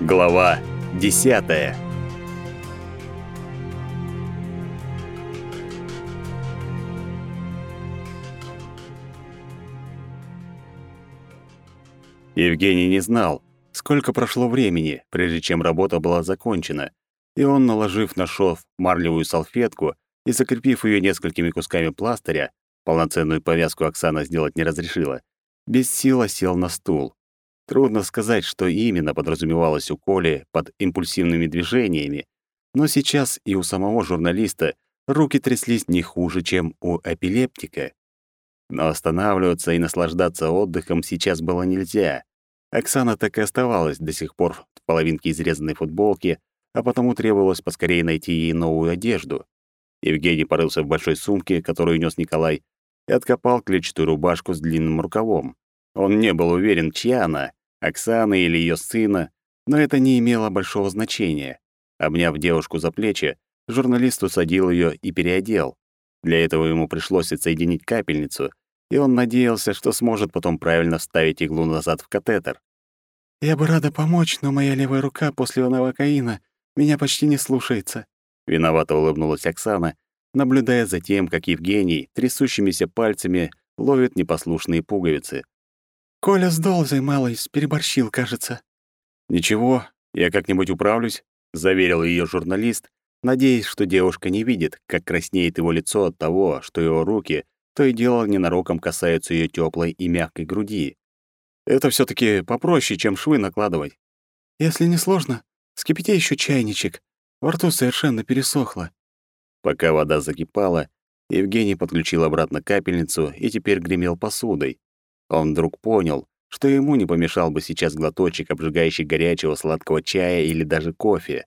Глава 10. Евгений не знал, сколько прошло времени, прежде чем работа была закончена, и он, наложив на шов марлевую салфетку и закрепив ее несколькими кусками пластыря, полноценную повязку Оксана сделать не разрешила, без сил сел на стул. Трудно сказать, что именно подразумевалось у Коли под импульсивными движениями, но сейчас и у самого журналиста руки тряслись не хуже, чем у эпилептика. Но останавливаться и наслаждаться отдыхом сейчас было нельзя. Оксана так и оставалась до сих пор в половинке изрезанной футболки, а потому требовалось поскорее найти ей новую одежду. Евгений порылся в большой сумке, которую нес Николай, и откопал клетчатую рубашку с длинным рукавом. Он не был уверен, чья она, Оксаны или ее сына, но это не имело большого значения. Обняв девушку за плечи, журналист усадил ее и переодел. Для этого ему пришлось отсоединить капельницу, и он надеялся, что сможет потом правильно вставить иглу назад в катетер. «Я бы рада помочь, но моя левая рука после новокаина меня почти не слушается», — виновато улыбнулась Оксана, наблюдая за тем, как Евгений трясущимися пальцами ловит непослушные пуговицы. Коля с долзой малой переборщил, кажется. Ничего, я как-нибудь управлюсь, заверил ее журналист, надеясь, что девушка не видит, как краснеет его лицо от того, что его руки то и дело ненароком касаются ее теплой и мягкой груди. Это все таки попроще, чем швы накладывать. Если не сложно, скипяти еще чайничек. Во рту совершенно пересохло. Пока вода закипала, Евгений подключил обратно капельницу и теперь гремел посудой. Он вдруг понял, что ему не помешал бы сейчас глоточек обжигающий горячего сладкого чая или даже кофе.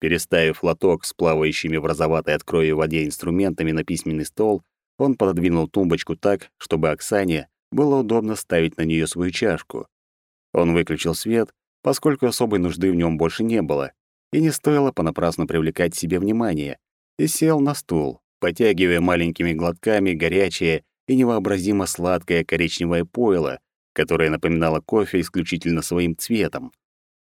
Переставив лоток с плавающими в розоватой от крови воде инструментами на письменный стол, он пододвинул тумбочку так, чтобы Оксане было удобно ставить на нее свою чашку. Он выключил свет, поскольку особой нужды в нем больше не было, и не стоило понапрасну привлекать себе внимание, и сел на стул, потягивая маленькими глотками горячее и невообразимо сладкое коричневое пойло, которое напоминало кофе исключительно своим цветом.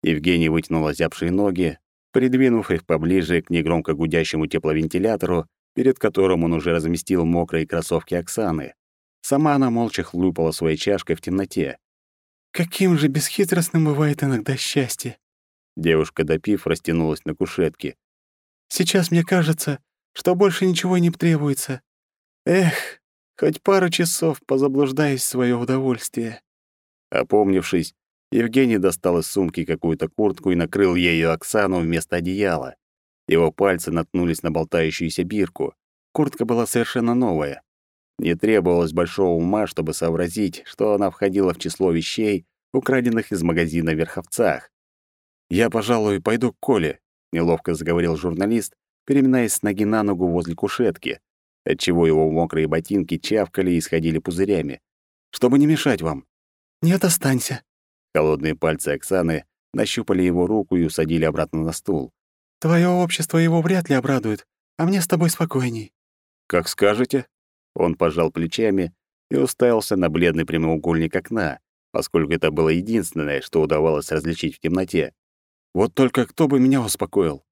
Евгений вытянул озябшие ноги, придвинув их поближе к негромко гудящему тепловентилятору, перед которым он уже разместил мокрые кроссовки Оксаны. Сама она молча хлюпала своей чашкой в темноте. «Каким же бесхитростным бывает иногда счастье!» Девушка, допив, растянулась на кушетке. «Сейчас мне кажется, что больше ничего не требуется. Эх, Хоть пару часов позаблуждаюсь в своё удовольствие». Опомнившись, Евгений достал из сумки какую-то куртку и накрыл ею Оксану вместо одеяла. Его пальцы наткнулись на болтающуюся бирку. Куртка была совершенно новая. Не требовалось большого ума, чтобы сообразить, что она входила в число вещей, украденных из магазина в Верховцах. «Я, пожалуй, пойду к Коле», — неловко заговорил журналист, переминаясь с ноги на ногу возле кушетки отчего его мокрые ботинки чавкали и сходили пузырями. «Чтобы не мешать вам». «Нет, останься». Холодные пальцы Оксаны нащупали его руку и усадили обратно на стул. «Твое общество его вряд ли обрадует, а мне с тобой спокойней». «Как скажете». Он пожал плечами и уставился на бледный прямоугольник окна, поскольку это было единственное, что удавалось различить в темноте. «Вот только кто бы меня успокоил?»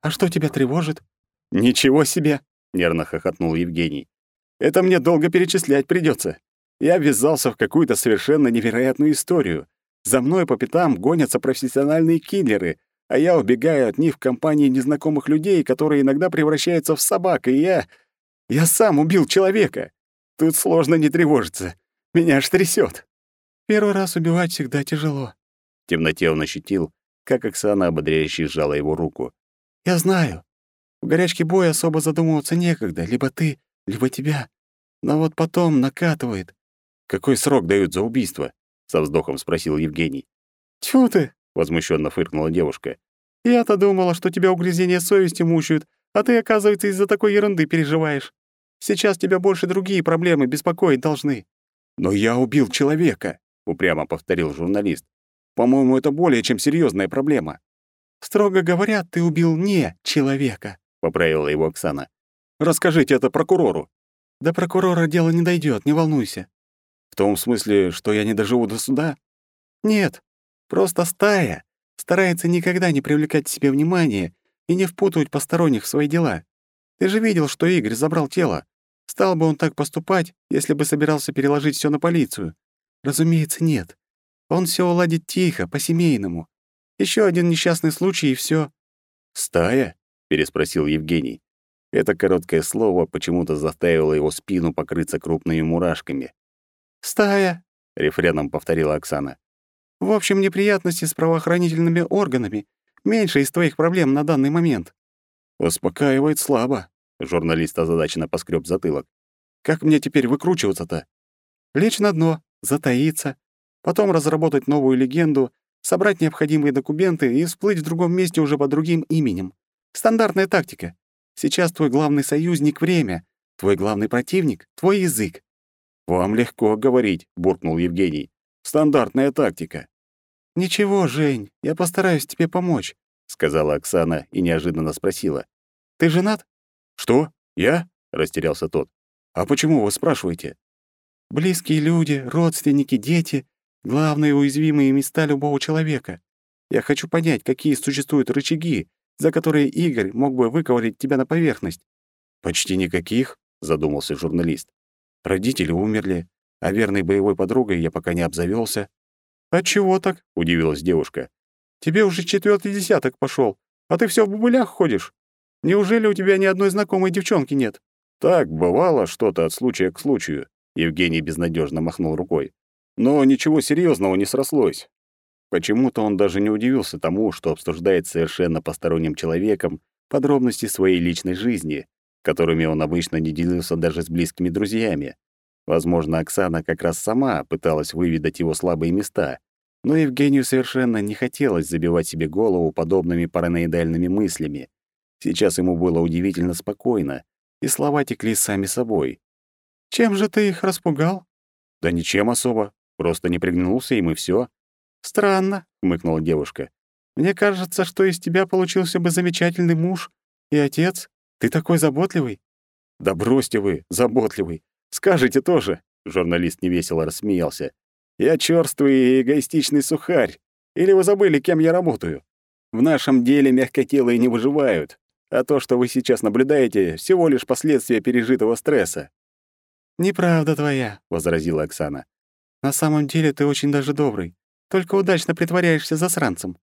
«А что тебя тревожит?» «Ничего себе!» — нервно хохотнул Евгений. «Это мне долго перечислять придется. Я ввязался в какую-то совершенно невероятную историю. За мной по пятам гонятся профессиональные киллеры, а я убегаю от них в компании незнакомых людей, которые иногда превращаются в собак, и я... Я сам убил человека. Тут сложно не тревожиться. Меня аж трясет. Первый раз убивать всегда тяжело. В темноте он ощутил, как Оксана ободряюще сжала его руку. «Я знаю. В горячке боя особо задумываться некогда, либо ты, либо тебя. Но вот потом накатывает. Какой срок дают за убийство? со вздохом спросил Евгений. Тьфу ты, возмущенно фыркнула девушка. Я-то думала, что тебя угрызения совести мучают, а ты, оказывается, из-за такой ерунды переживаешь. Сейчас тебя больше другие проблемы беспокоить должны. Но я убил человека, упрямо повторил журналист. По-моему, это более чем серьезная проблема. Строго говоря, ты убил не человека. — поправила его Оксана. «Расскажите это прокурору». «До прокурора дело не дойдет, не волнуйся». «В том смысле, что я не доживу до суда?» «Нет, просто стая. Старается никогда не привлекать к себе внимания и не впутывать посторонних в свои дела. Ты же видел, что Игорь забрал тело. Стал бы он так поступать, если бы собирался переложить все на полицию? Разумеется, нет. Он все уладит тихо, по-семейному. Еще один несчастный случай, и все. «Стая?» — переспросил Евгений. Это короткое слово почему-то заставило его спину покрыться крупными мурашками. «Стая», — рефреном повторила Оксана. «В общем, неприятности с правоохранительными органами меньше из твоих проблем на данный момент». «Успокаивает слабо», — журналист озадаченно поскреб затылок. «Как мне теперь выкручиваться-то?» «Лечь на дно, затаиться, потом разработать новую легенду, собрать необходимые документы и всплыть в другом месте уже под другим именем. Стандартная тактика. Сейчас твой главный союзник — время, твой главный противник — твой язык. «Вам легко говорить», — буркнул Евгений. «Стандартная тактика». «Ничего, Жень, я постараюсь тебе помочь», — сказала Оксана и неожиданно спросила. «Ты женат?» «Что? Я?» — растерялся тот. «А почему вы спрашиваете?» «Близкие люди, родственники, дети — главные уязвимые места любого человека. Я хочу понять, какие существуют рычаги, за которые Игорь мог бы выковырять тебя на поверхность». «Почти никаких», — задумался журналист. Родители умерли, а верной боевой подругой я пока не обзавелся. «Отчего так?» — удивилась девушка. «Тебе уже четвертый десяток пошел, а ты все в бубылях ходишь. Неужели у тебя ни одной знакомой девчонки нет?» «Так, бывало что-то от случая к случаю», — Евгений безнадежно махнул рукой. «Но ничего серьезного не срослось. Почему-то он даже не удивился тому, что обсуждает совершенно посторонним человеком подробности своей личной жизни, которыми он обычно не делился даже с близкими друзьями. Возможно, Оксана как раз сама пыталась выведать его слабые места, но Евгению совершенно не хотелось забивать себе голову подобными параноидальными мыслями. Сейчас ему было удивительно спокойно, и слова текли сами собой. «Чем же ты их распугал?» «Да ничем особо. Просто не пригнулся им, и все. «Странно», — хмыкнула девушка. «Мне кажется, что из тебя получился бы замечательный муж и отец, ты такой заботливый?» «Да бросьте вы, заботливый. Скажите тоже», — журналист невесело рассмеялся. «Я чёрствый и эгоистичный сухарь. Или вы забыли, кем я работаю? В нашем деле мягкотелые не выживают, а то, что вы сейчас наблюдаете, всего лишь последствия пережитого стресса». «Неправда твоя», — возразила Оксана. «На самом деле ты очень даже добрый, только удачно притворяешься засранцем».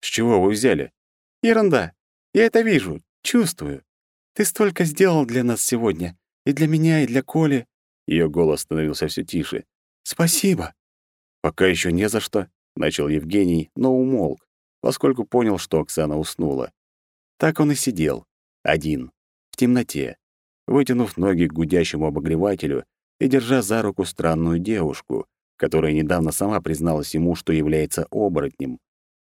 «С чего вы взяли?» «Ерунда. Я это вижу, чувствую. Ты столько сделал для нас сегодня. И для меня, и для Коли». Ее голос становился все тише. «Спасибо». «Пока еще не за что», — начал Евгений, но умолк, поскольку понял, что Оксана уснула. Так он и сидел, один, в темноте, вытянув ноги к гудящему обогревателю и держа за руку странную девушку, которая недавно сама призналась ему, что является оборотнем,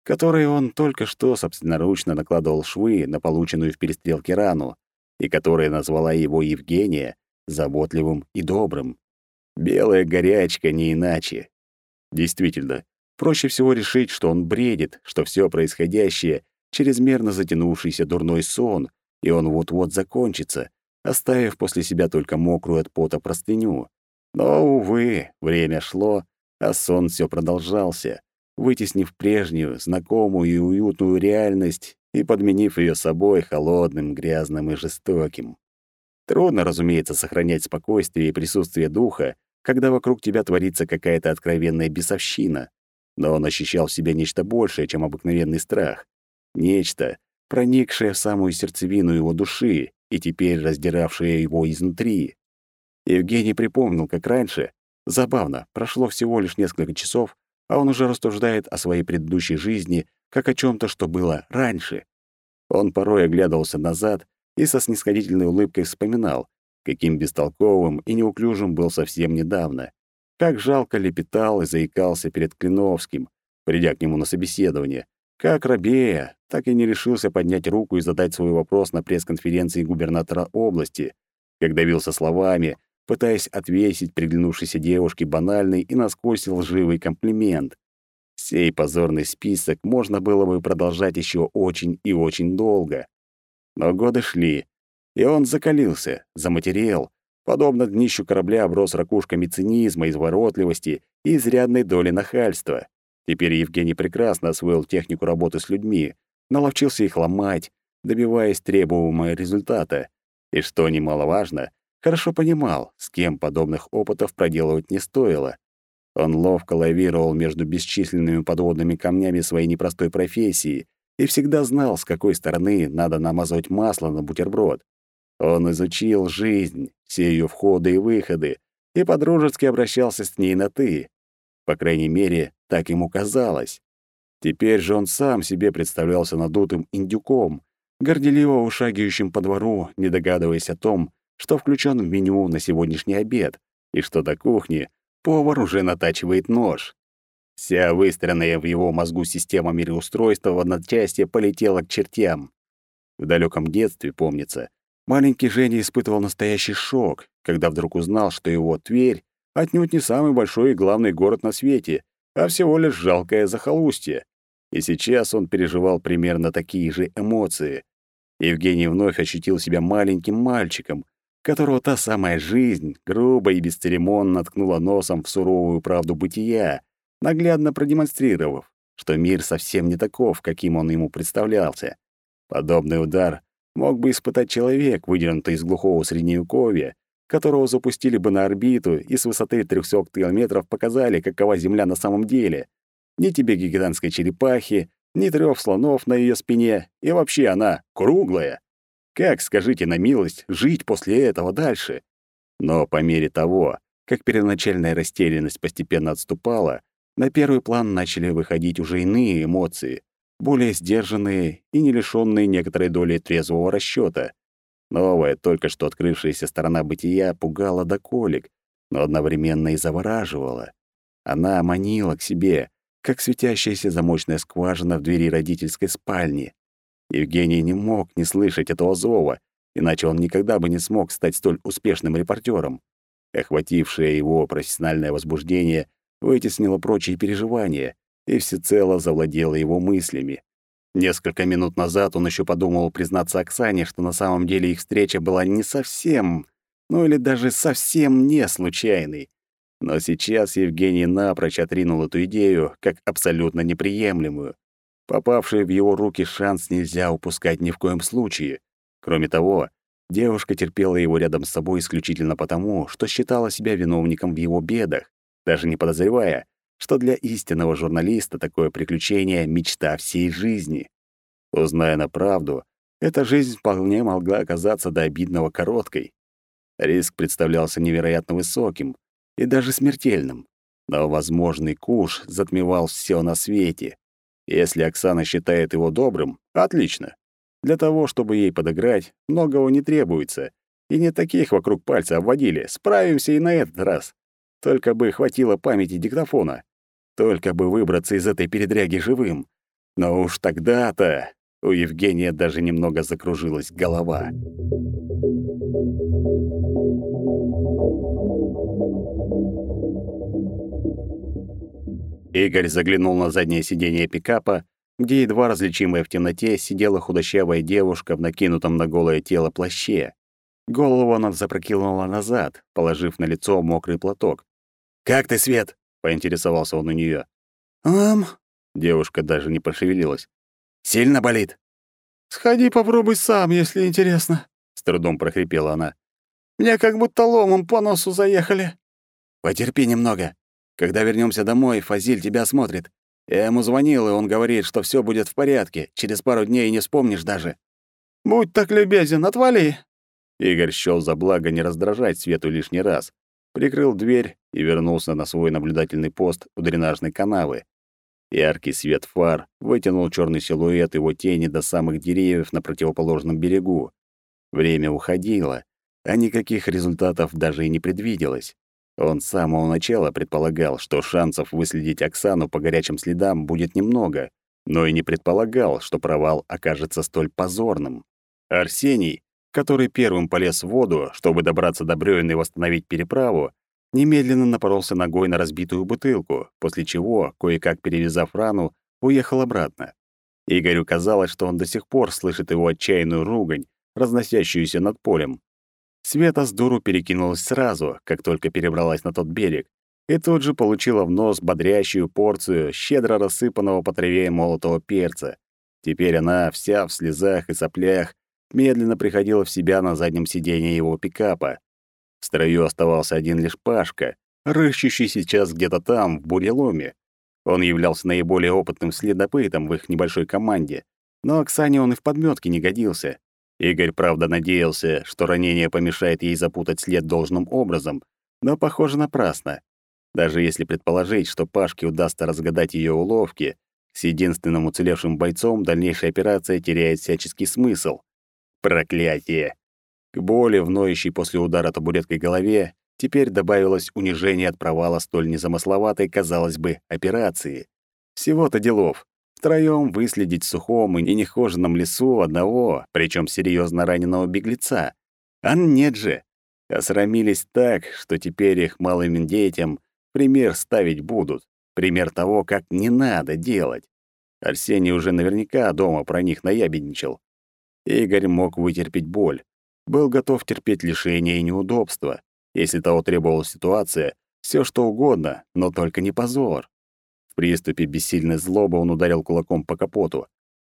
которой он только что собственноручно накладывал швы на полученную в перестрелке рану, и которая назвала его Евгения заботливым и добрым. Белая горячка не иначе. Действительно, проще всего решить, что он бредит, что все происходящее — чрезмерно затянувшийся дурной сон, и он вот-вот закончится, оставив после себя только мокрую от пота простыню. Но, увы, время шло, а сон все продолжался, вытеснив прежнюю, знакомую и уютную реальность и подменив ее собой холодным, грязным и жестоким. Трудно, разумеется, сохранять спокойствие и присутствие духа, когда вокруг тебя творится какая-то откровенная бесовщина. Но он ощущал в себе нечто большее, чем обыкновенный страх. Нечто, проникшее в самую сердцевину его души и теперь раздиравшее его изнутри. Евгений припомнил, как раньше, забавно, прошло всего лишь несколько часов, а он уже рассуждает о своей предыдущей жизни как о чем то что было раньше. Он порой оглядывался назад и со снисходительной улыбкой вспоминал, каким бестолковым и неуклюжим был совсем недавно. Как жалко лепетал и заикался перед Клиновским, придя к нему на собеседование. Как рабея, так и не решился поднять руку и задать свой вопрос на пресс-конференции губернатора области, как давился словами, пытаясь отвесить приглянувшейся девушке банальный и насквозь лживый комплимент. Сей позорный список можно было бы продолжать еще очень и очень долго. Но годы шли, и он закалился, заматерел, подобно днищу корабля оброс ракушками цинизма, изворотливости и изрядной доли нахальства. Теперь Евгений прекрасно освоил технику работы с людьми, наловчился их ломать, добиваясь требуемого результата. И что немаловажно, хорошо понимал, с кем подобных опытов проделывать не стоило. Он ловко лавировал между бесчисленными подводными камнями своей непростой профессии и всегда знал, с какой стороны надо намазывать масло на бутерброд. Он изучил жизнь, все ее входы и выходы, и подружески обращался с ней на «ты». По крайней мере, так ему казалось. Теперь же он сам себе представлялся надутым индюком, горделиво ушагивающим по двору, не догадываясь о том, что включен в меню на сегодняшний обед, и что до кухни повар уже натачивает нож. Вся выстроенная в его мозгу система мироустройства в одночасье полетела к чертям. В далеком детстве, помнится, маленький Женя испытывал настоящий шок, когда вдруг узнал, что его Тверь отнюдь не самый большой и главный город на свете, а всего лишь жалкое захолустье. И сейчас он переживал примерно такие же эмоции. Евгений вновь ощутил себя маленьким мальчиком, которого та самая жизнь грубо и бесцеремонно ткнула носом в суровую правду бытия, наглядно продемонстрировав, что мир совсем не таков, каким он ему представлялся. Подобный удар мог бы испытать человек, выдернутый из глухого средневековья, которого запустили бы на орбиту и с высоты 300 километров показали, какова Земля на самом деле. Ни тебе гигантской черепахи, ни трёх слонов на её спине, и вообще она круглая. Как, скажите на милость, жить после этого дальше? Но по мере того, как первоначальная растерянность постепенно отступала, на первый план начали выходить уже иные эмоции, более сдержанные и не лишённые некоторой доли трезвого расчёта. Новая, только что открывшаяся сторона бытия пугала до колик, но одновременно и завораживала. Она манила к себе, как светящаяся замочная скважина в двери родительской спальни. Евгений не мог не слышать этого зова, иначе он никогда бы не смог стать столь успешным репортером. Охватившее его профессиональное возбуждение вытеснило прочие переживания и всецело завладело его мыслями. Несколько минут назад он еще подумал признаться Оксане, что на самом деле их встреча была не совсем, ну или даже совсем не случайной. Но сейчас Евгений напрочь отринул эту идею как абсолютно неприемлемую. Попавший в его руки шанс нельзя упускать ни в коем случае. Кроме того, девушка терпела его рядом с собой исключительно потому, что считала себя виновником в его бедах, даже не подозревая, что для истинного журналиста такое приключение — мечта всей жизни. Узная на правду, эта жизнь вполне могла оказаться до обидного короткой. Риск представлялся невероятно высоким и даже смертельным, но возможный куш затмевал все на свете. Если Оксана считает его добрым, отлично. Для того, чтобы ей подыграть, многого не требуется, и не таких вокруг пальца обводили, справимся и на этот раз. Только бы хватило памяти диктофона. Только бы выбраться из этой передряги живым. Но уж тогда-то у Евгения даже немного закружилась голова. Игорь заглянул на заднее сиденье пикапа, где едва различимая в темноте сидела худощавая девушка в накинутом на голое тело плаще. Голову она запрокинула назад, положив на лицо мокрый платок. «Как ты, Свет?» — поинтересовался он у нее. «Ам...» — девушка даже не пошевелилась. «Сильно болит?» «Сходи попробуй сам, если интересно», — с трудом прохрипела она. «Мне как будто ломом по носу заехали». «Потерпи немного. Когда вернемся домой, Фазиль тебя осмотрит. Я ему звонил, и он говорит, что все будет в порядке. Через пару дней не вспомнишь даже». «Будь так любезен, отвали». Игорь счёл за благо не раздражать Свету лишний раз прикрыл дверь и вернулся на свой наблюдательный пост у дренажной канавы. Яркий свет фар вытянул черный силуэт его тени до самых деревьев на противоположном берегу. Время уходило, а никаких результатов даже и не предвиделось. Он с самого начала предполагал, что шансов выследить Оксану по горячим следам будет немного, но и не предполагал, что провал окажется столь позорным. Арсений, который первым полез в воду, чтобы добраться до брёвен и восстановить переправу, немедленно напоролся ногой на разбитую бутылку, после чего, кое-как перевязав рану, уехал обратно. Игорю казалось, что он до сих пор слышит его отчаянную ругань, разносящуюся над полем. Света с дуру перекинулась сразу, как только перебралась на тот берег, и тут же получила в нос бодрящую порцию щедро рассыпанного по траве молотого перца. Теперь она, вся в слезах и соплях, медленно приходила в себя на заднем сиденье его пикапа. В строю оставался один лишь Пашка, рыщущий сейчас где-то там, в буреломе. Он являлся наиболее опытным следопытом в их небольшой команде, но Оксане он и в подметке не годился. Игорь, правда, надеялся, что ранение помешает ей запутать след должным образом, но, похоже, напрасно. Даже если предположить, что Пашке удастся разгадать ее уловки, с единственным уцелевшим бойцом дальнейшая операция теряет всяческий смысл. Проклятие! К боли, вноющей после удара табуреткой голове, теперь добавилось унижение от провала столь незамысловатой, казалось бы, операции. Всего-то делов. Втроём выследить в сухом и нехоженном лесу одного, причем серьезно раненого беглеца. А нет же. Осрамились так, что теперь их малым детям пример ставить будут. Пример того, как не надо делать. Арсений уже наверняка дома про них наябедничал. Игорь мог вытерпеть боль. Был готов терпеть лишения и неудобства. Если того требовала ситуация, все что угодно, но только не позор приступе бессильной злобы он ударил кулаком по капоту.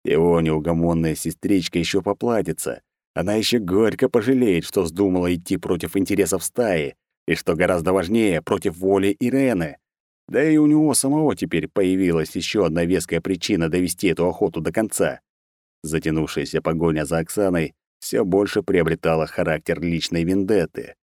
Его неугомонная сестричка еще поплатится. Она еще горько пожалеет, что вздумала идти против интересов стаи, и, что гораздо важнее, против воли Ирены. Да и у него самого теперь появилась еще одна веская причина довести эту охоту до конца. Затянувшаяся погоня за Оксаной все больше приобретала характер личной вендетты.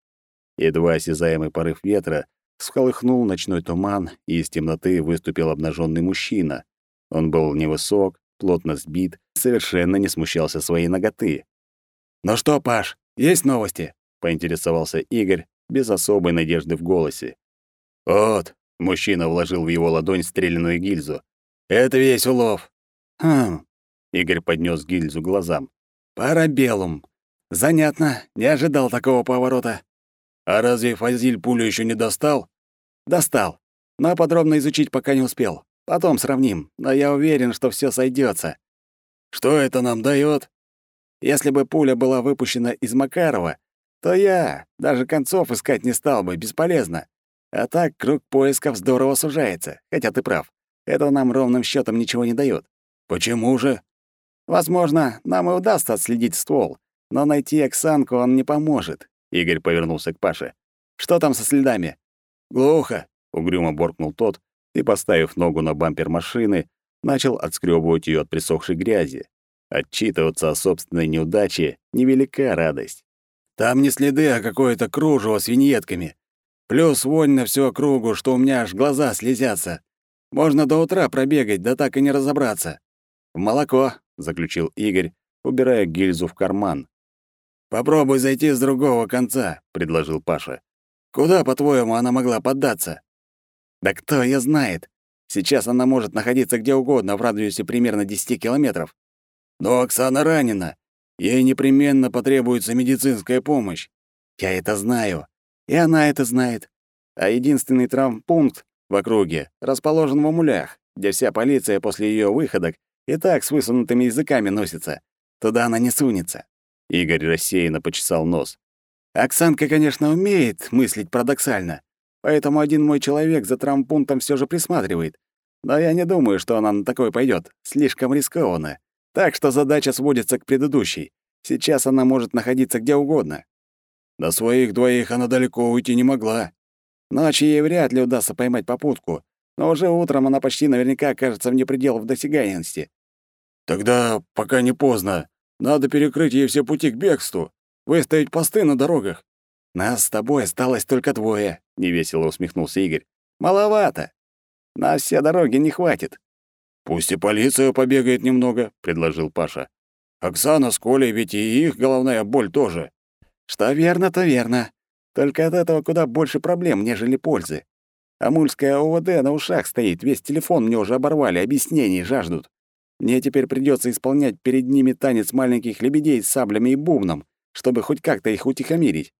Едва осязаемый порыв ветра Всколыхнул ночной туман, и из темноты выступил обнаженный мужчина. Он был невысок, плотно сбит, совершенно не смущался своей ноготы. «Ну что, Паш, есть новости?» — поинтересовался Игорь, без особой надежды в голосе. «Вот», — мужчина вложил в его ладонь стрелянную гильзу. «Это весь улов». «Хм», — Игорь поднес гильзу глазам. «Парабеллум. Занятно, не ожидал такого поворота». «А разве Фазиль пулю еще не достал?» Достал. Но подробно изучить пока не успел. Потом сравним, но я уверен, что все сойдется. Что это нам дает? Если бы пуля была выпущена из Макарова, то я даже концов искать не стал бы, бесполезно. А так круг поисков здорово сужается, хотя ты прав. Это нам ровным счетом ничего не дает. Почему же? Возможно, нам и удастся отследить ствол, но найти Оксанку он не поможет. Игорь повернулся к Паше. Что там со следами? «Глухо!» — угрюмо боркнул тот и, поставив ногу на бампер машины, начал отскребывать ее от присохшей грязи. Отчитываться о собственной неудаче — невелика радость. «Там не следы, а какое-то кружево с виньетками. Плюс вонь на всю округу, что у меня аж глаза слезятся. Можно до утра пробегать, да так и не разобраться». «В молоко», — заключил Игорь, убирая гильзу в карман. «Попробуй зайти с другого конца», — предложил Паша. Куда, по-твоему, она могла поддаться? Да кто ее знает? Сейчас она может находиться где угодно в радиусе примерно 10 километров. Но Оксана ранена. Ей непременно потребуется медицинская помощь. Я это знаю. И она это знает. А единственный травмпункт в округе расположен в Амулях, где вся полиция после ее выходок и так с высунутыми языками носится. Туда она не сунется. Игорь рассеянно почесал нос. Оксанка, конечно, умеет мыслить парадоксально, поэтому один мой человек за травмпунктом все же присматривает. Но я не думаю, что она на такое пойдет. Слишком рискованно. Так что задача сводится к предыдущей. Сейчас она может находиться где угодно. До своих двоих она далеко уйти не могла. Ночью ей вряд ли удастся поймать попутку, но уже утром она почти наверняка окажется вне пределов досягаемости. Тогда, пока не поздно, надо перекрыть ей все пути к бегству. Выставить посты на дорогах. Нас с тобой осталось только двое, невесело усмехнулся Игорь. Маловато. На все дороги не хватит. Пусть и полиция побегает немного, предложил Паша. Оксана с Колей ведь и их головная боль тоже. Что верно, то верно. Только от этого куда больше проблем, нежели пользы. Амульская ОВД на ушах стоит, весь телефон мне уже оборвали, объяснений жаждут. Мне теперь придется исполнять перед ними танец маленьких лебедей с саблями и бубном, чтобы хоть как-то их утихомирить.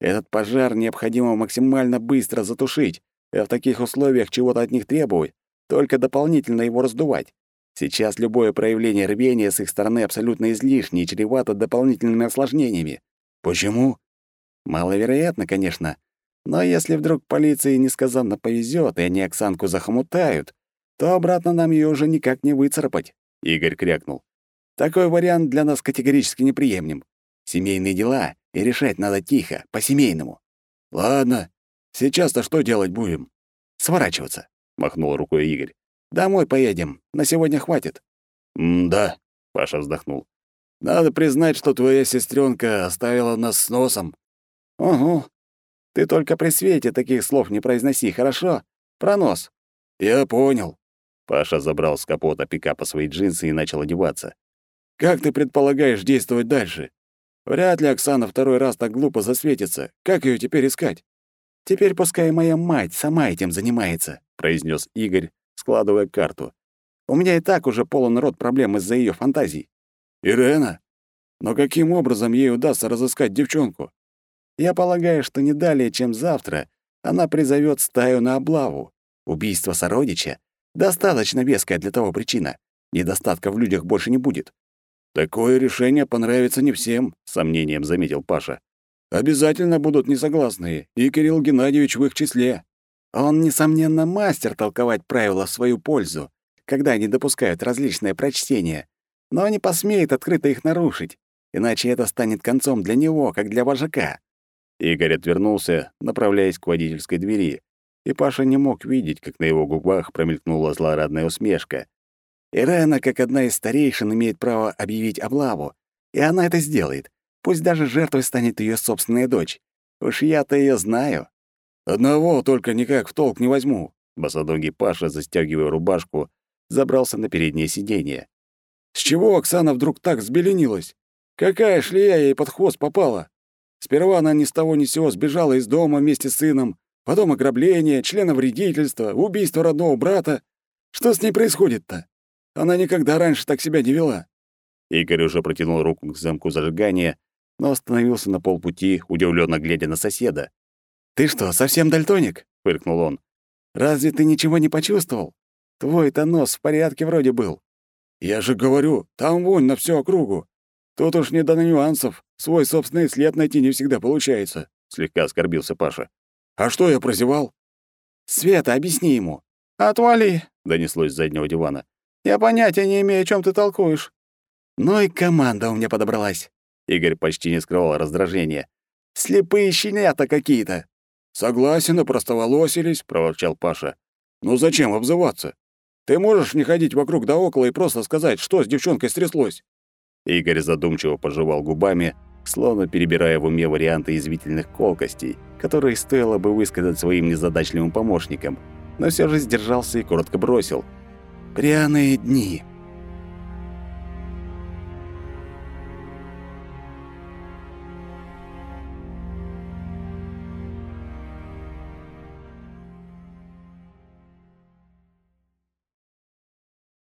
Этот пожар необходимо максимально быстро затушить, а в таких условиях чего-то от них требовать, только дополнительно его раздувать. Сейчас любое проявление рвения с их стороны абсолютно излишне и чревато дополнительными осложнениями. Почему? Маловероятно, конечно, Но если вдруг полиции несказанно повезет, и они Оксанку захомутают, то обратно нам ее уже никак не выцарапать», — Игорь крякнул. «Такой вариант для нас категорически неприемлем. Семейные дела, и решать надо тихо, по-семейному». «Ладно. Сейчас-то что делать будем?» «Сворачиваться», — махнул рукой Игорь. «Домой поедем. На сегодня хватит». «М-да», — Паша вздохнул. «Надо признать, что твоя сестренка оставила нас с носом». «Угу. Ты только при свете таких слов не произноси, хорошо? Про нос». «Я понял». Паша забрал с капота пикапа свои джинсы и начал одеваться. «Как ты предполагаешь действовать дальше? Вряд ли Оксана второй раз так глупо засветится. Как ее теперь искать?» «Теперь пускай моя мать сама этим занимается», — произнес Игорь, складывая карту. «У меня и так уже полон рот проблем из-за ее фантазий». «Ирена? Но каким образом ей удастся разыскать девчонку?» «Я полагаю, что не далее, чем завтра, она призовет стаю на облаву. Убийство сородича — достаточно веская для того причина. Недостатка в людях больше не будет». «Такое решение понравится не всем», — сомнением заметил Паша. Обязательно будут несогласные, и Кирилл Геннадьевич в их числе. Он, несомненно, мастер толковать правила в свою пользу, когда они допускают различные прочтения, но не посмеет открыто их нарушить, иначе это станет концом для него, как для вожака. Игорь отвернулся, направляясь к водительской двери, и Паша не мог видеть, как на его губах промелькнула злорадная усмешка. Ирена, как одна из старейшин, имеет право объявить облаву, и она это сделает, Пусть даже жертвой станет ее собственная дочь. Уж я-то ее знаю. Одного только никак в толк не возьму. Босоногий Паша, застегивая рубашку, забрался на переднее сиденье. С чего Оксана вдруг так взбеленилась? Какая шлея ей под хвост попала? Сперва она ни с того ни с сего сбежала из дома вместе с сыном, потом ограбление, членовредительство, убийство родного брата. Что с ней происходит-то? Она никогда раньше так себя не вела. Игорь уже протянул руку к замку зажигания, но остановился на полпути, удивленно глядя на соседа. «Ты что, совсем дальтоник?» — фыркнул он. «Разве ты ничего не почувствовал? Твой-то нос в порядке вроде был». «Я же говорю, там вонь на всю округу. Тут уж не до нюансов. Свой собственный след найти не всегда получается», — слегка оскорбился Паша. «А что я прозевал?» «Света, объясни ему». «Отвали», — донеслось с заднего дивана. «Я понятия не имею, о чем ты толкуешь». «Ну и команда у меня подобралась. Игорь почти не скрывал раздражения. «Слепые щенята какие-то!» «Согласен, и простоволосились», — проворчал Паша. «Ну зачем обзываться? Ты можешь не ходить вокруг да около и просто сказать, что с девчонкой стряслось?» Игорь задумчиво пожевал губами, словно перебирая в уме варианты извительных колкостей, которые стоило бы высказать своим незадачливым помощникам, но все же сдержался и коротко бросил. «Пряные дни!»